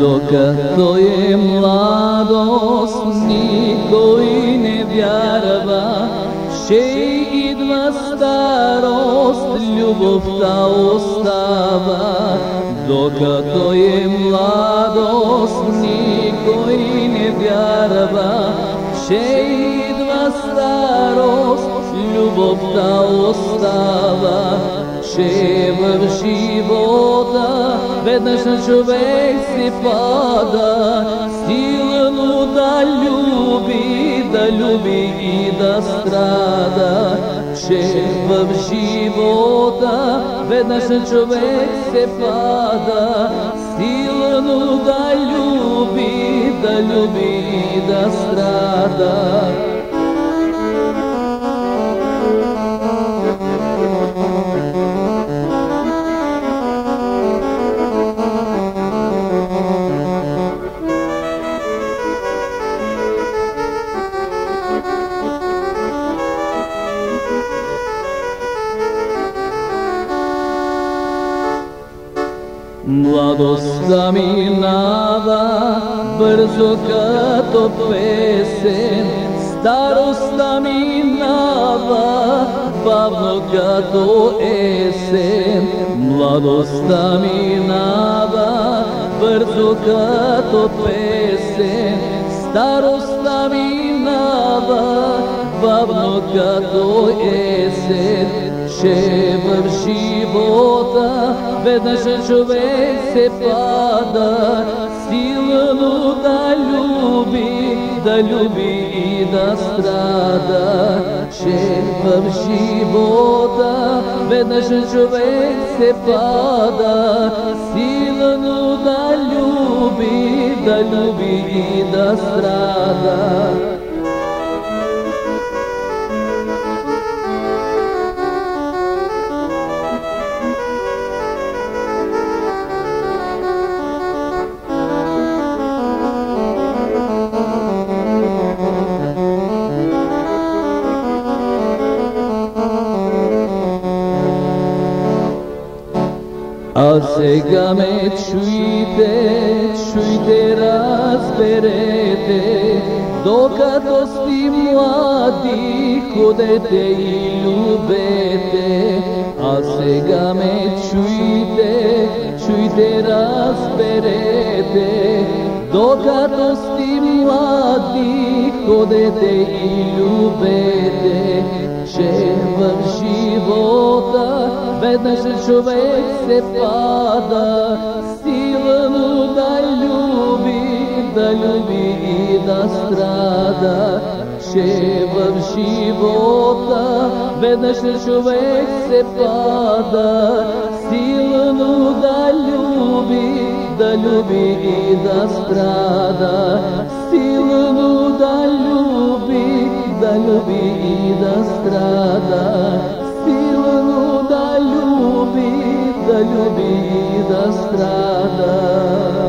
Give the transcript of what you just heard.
Dokato je mladost, niko i ne vjarava, ще идва старост, любовта остава. Докато е младост, никой не вярва, ще идва старост, любовта остава. Че в живота веднъж на човек се пада, силно da ljubi, da ljubi i da strada. Čepav života, vedneš čovek se pada. Silno da ljubi, da ljubi i da strada. Mladost zaminava, brzo kato pesen, starost zaminava, bavno kato esen. Mladost zaminava, brzo kato pesen, starost zaminava, bavno kato esen. Че в живота веднъж човек се пада, силно да люби, да люби и да страда. Че в живота веднъж човек се пада, силно да люби, да люби и да страда. Ասեգամետ շույտե, շույտերած բերետե, դոկատոստի մուադի կոդետե իլուբետե, Ասեգամետ շույտե, շույտերած բերետե, դոկատոստի մուադի կոդետե իլուբետե, Че в живота веднъж човек се пада, силно да люби, да люби и да страда. Че в живота веднъж човек се пада, силно да люби, да люби и да страда. Силно да люби, ljubi i da strada. Silnu da ljubi, da ljubi i da strada.